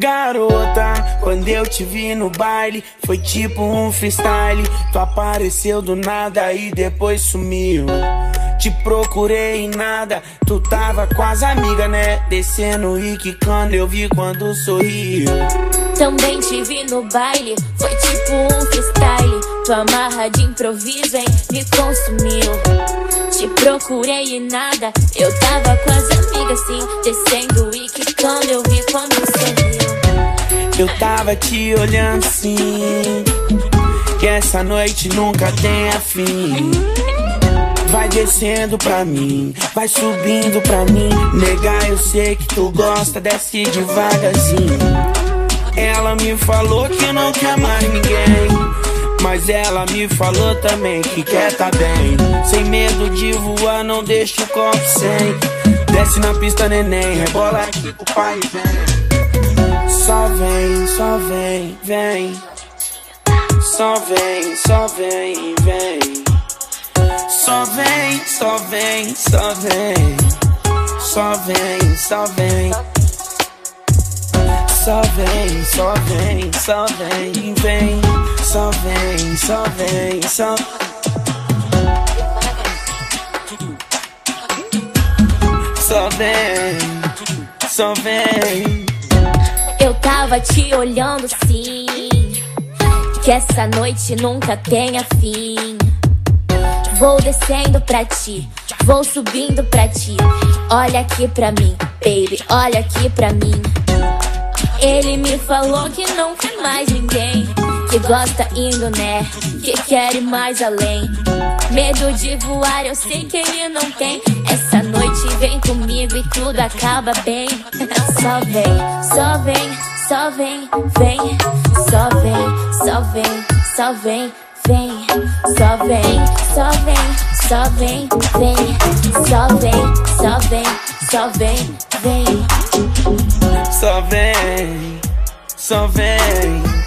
Garota, quando eu te vi no baile, foi tipo um freestyle. Tu apareceu do nada e depois sumiu. Te procurei em nada, tu tava com as amigas, né? Descendo e quicando, eu vi quando sorriu. Também te vi no baile, foi tipo um freestyle. Tu amarra de improviso, hein? Me consumiu. Te procurei e nada, eu tava com as amigas, sim. Descendo e quicando, eu vi quando sorriu. Eu tava te olhando assim Que essa noite nunca tem fim. Vai descendo pra mim, vai subindo pra mim. Negar, eu sei que tu gosta, desce devagarzinho. Ela me falou que não quer mais ninguém mas ela me falou também que quer tá bem Sem medo de voar, não deixa o copo sem Desce na pista, neném, rebola aqui com o pai vem só vem, só vem, vem. Só vem, só vem, vem. Só vem, só vem, só vem. Só vem, só vem. Só vem, só vem, só vem, vem. Só vem, só vem, só. Só vem, só vem. Eu tava te olhando sim. Que essa noite nunca tenha fim. Vou descendo pra ti, vou subindo pra ti. Olha aqui pra mim, baby, olha aqui pra mim. Ele me falou que não quer mais ninguém. Que gosta indo, né? Que quer ir mais além. Medo de voar, eu sei que ele não tem. Essa noite vem comigo e tudo acaba bem. Só vem, só vem, só vem, vem. Só vem, só vem, só vem, vem. Só vem, só vem, só vem, vem. Só vem, só vem, só vem, vem. Só vem, só vem.